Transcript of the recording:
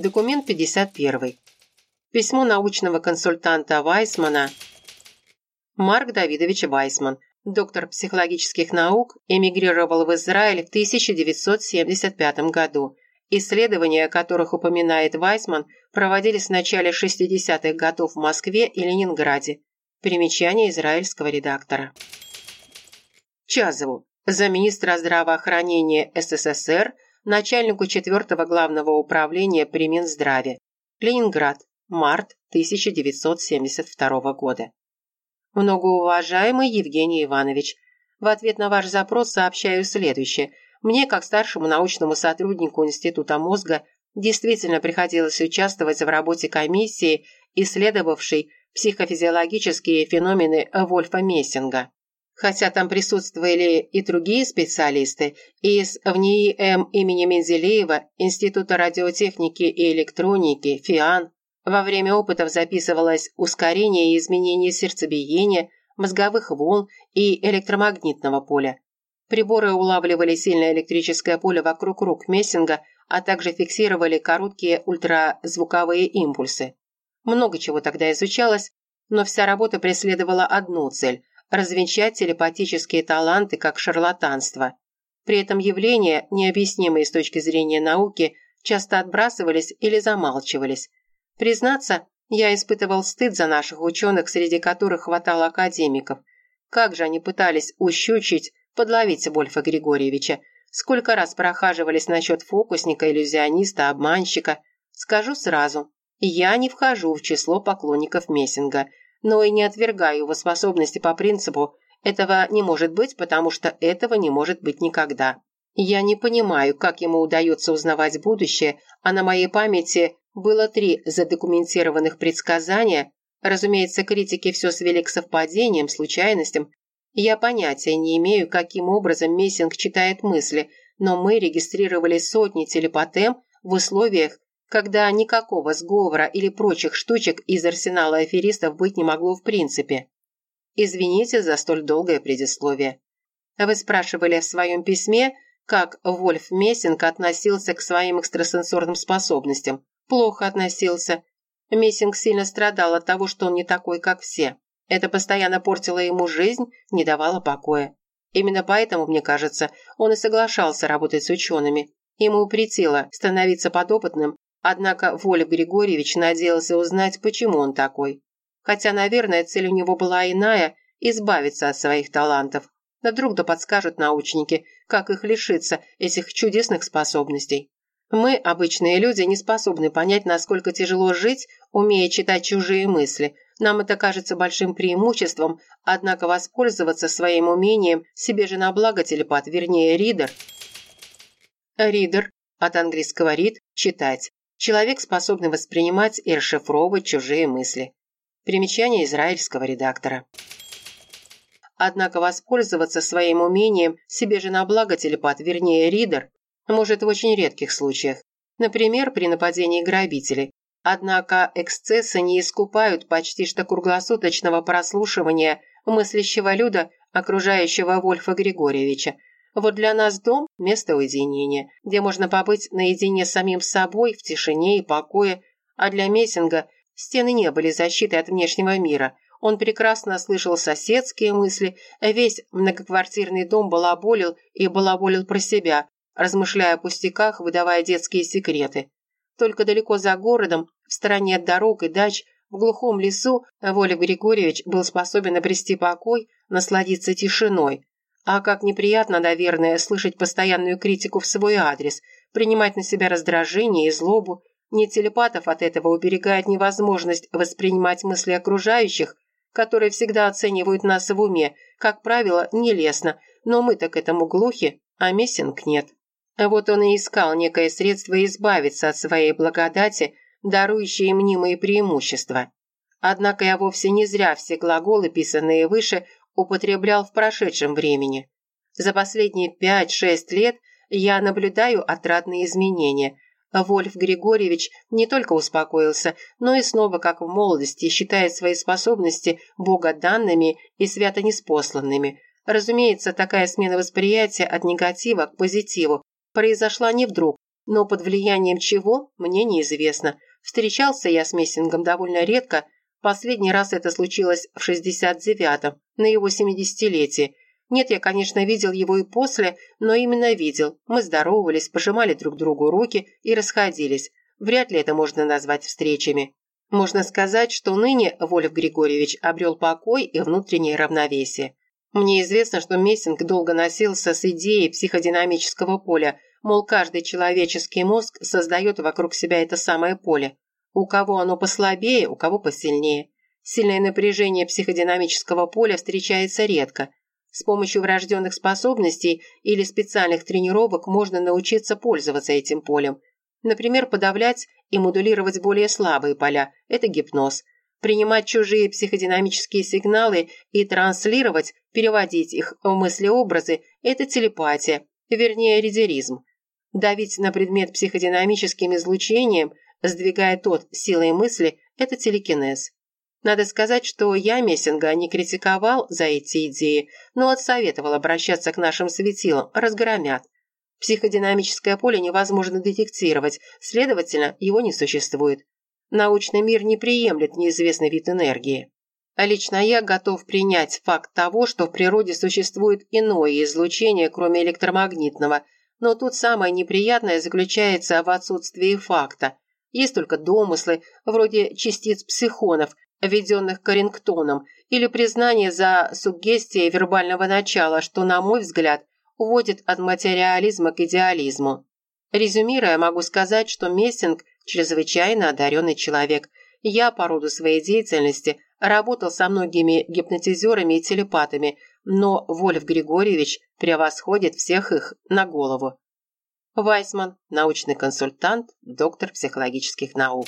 Документ 51. Письмо научного консультанта Вайсмана. Марк Давидович Вайсман, доктор психологических наук, эмигрировал в Израиль в 1975 году. Исследования, о которых упоминает Вайсман, проводились в начале 60-х годов в Москве и Ленинграде. Примечание израильского редактора. Чазову, замминистра здравоохранения СССР, начальнику 4-го главного управления при Минздраве. Ленинград, март 1972 года. Многоуважаемый Евгений Иванович, в ответ на ваш запрос сообщаю следующее. Мне, как старшему научному сотруднику Института мозга, действительно приходилось участвовать в работе комиссии, исследовавшей психофизиологические феномены Вольфа Мессинга. Хотя там присутствовали и другие специалисты из ВНИИ М имени Мензелеева, Института радиотехники и электроники, ФИАН, во время опытов записывалось ускорение и изменение сердцебиения, мозговых волн и электромагнитного поля. Приборы улавливали сильное электрическое поле вокруг рук Мессинга, а также фиксировали короткие ультразвуковые импульсы. Много чего тогда изучалось, но вся работа преследовала одну цель – развенчать телепатические таланты как шарлатанство. При этом явления, необъяснимые с точки зрения науки, часто отбрасывались или замалчивались, Признаться, я испытывал стыд за наших ученых, среди которых хватало академиков. Как же они пытались ущучить, подловить Вольфа Григорьевича. Сколько раз прохаживались насчет фокусника, иллюзиониста, обманщика. Скажу сразу, я не вхожу в число поклонников Мессинга, но и не отвергаю его способности по принципу «этого не может быть, потому что этого не может быть никогда». Я не понимаю, как ему удается узнавать будущее, а на моей памяти было три задокументированных предсказания. Разумеется, критики все свели к совпадениям, случайностям. Я понятия не имею, каким образом Мессинг читает мысли, но мы регистрировали сотни телепатем в условиях, когда никакого сговора или прочих штучек из арсенала аферистов быть не могло в принципе. Извините за столь долгое предисловие. Вы спрашивали в своем письме, как Вольф Мессинг относился к своим экстрасенсорным способностям плохо относился. Мессинг сильно страдал от того, что он не такой, как все. Это постоянно портило ему жизнь, не давало покоя. Именно поэтому, мне кажется, он и соглашался работать с учеными. Ему претило становиться подопытным, однако Воля Григорьевич надеялся узнать, почему он такой. Хотя, наверное, цель у него была иная – избавиться от своих талантов. Но вдруг да подскажут научники, как их лишиться, этих чудесных способностей. Мы, обычные люди, не способны понять, насколько тяжело жить, умея читать чужие мысли. Нам это кажется большим преимуществом, однако воспользоваться своим умением себе же на благо телепат, вернее, ридер. Ридер, от английского read – читать. Человек, способный воспринимать и расшифровывать чужие мысли. Примечание израильского редактора. Однако воспользоваться своим умением себе же на благо телепат, вернее, ридер, может в очень редких случаях, например, при нападении грабителей. Однако эксцессы не искупают почти что круглосуточного прослушивания мыслящего люда, окружающего Вольфа Григорьевича. Вот для нас дом – место уединения, где можно побыть наедине с самим собой в тишине и покое, а для Мессинга стены не были защитой от внешнего мира. Он прекрасно слышал соседские мысли, весь многоквартирный дом балаболил и балаболил про себя, размышляя о пустяках, выдавая детские секреты. Только далеко за городом, в стороне от дорог и дач, в глухом лесу, Воля Григорьевич был способен обрести покой, насладиться тишиной. А как неприятно, наверное, слышать постоянную критику в свой адрес, принимать на себя раздражение и злобу. Не телепатов от этого уберегает невозможность воспринимать мысли окружающих, которые всегда оценивают нас в уме, как правило, нелестно, но мы-то к этому глухи, а Мессинг нет. Вот он и искал некое средство избавиться от своей благодати, дарующей мнимые преимущества. Однако я вовсе не зря все глаголы, писанные выше, употреблял в прошедшем времени. За последние пять-шесть лет я наблюдаю отрадные изменения. Вольф Григорьевич не только успокоился, но и снова, как в молодости, считает свои способности богоданными и свято неспосланными. Разумеется, такая смена восприятия от негатива к позитиву произошла не вдруг, но под влиянием чего, мне неизвестно. Встречался я с Мессингом довольно редко, последний раз это случилось в 69-м, на его 70-летие. Нет, я, конечно, видел его и после, но именно видел. Мы здоровались, пожимали друг другу руки и расходились. Вряд ли это можно назвать встречами. Можно сказать, что ныне Вольф Григорьевич обрел покой и внутреннее равновесие. Мне известно, что Мессинг долго носился с идеей психодинамического поля, мол, каждый человеческий мозг создает вокруг себя это самое поле. У кого оно послабее, у кого посильнее. Сильное напряжение психодинамического поля встречается редко. С помощью врожденных способностей или специальных тренировок можно научиться пользоваться этим полем. Например, подавлять и модулировать более слабые поля – это гипноз. Принимать чужие психодинамические сигналы и транслировать, переводить их в мыслеобразы – это телепатия, вернее, редеризм. Давить на предмет психодинамическим излучением, сдвигая тот силой мысли – это телекинез. Надо сказать, что я Мессинга не критиковал за эти идеи, но отсоветовал обращаться к нашим светилам, разгромят. Психодинамическое поле невозможно детектировать, следовательно, его не существует. Научный мир не приемлет неизвестный вид энергии. А лично я готов принять факт того, что в природе существует иное излучение, кроме электромагнитного, но тут самое неприятное заключается в отсутствии факта. Есть только домыслы, вроде частиц психонов, введенных Карингтоном, или признание за суггестией вербального начала, что, на мой взгляд, уводит от материализма к идеализму. Резюмируя, могу сказать, что Мессинг – чрезвычайно одаренный человек. Я по роду своей деятельности работал со многими гипнотизерами и телепатами, но Вольф Григорьевич превосходит всех их на голову. Вайсман, научный консультант, доктор психологических наук.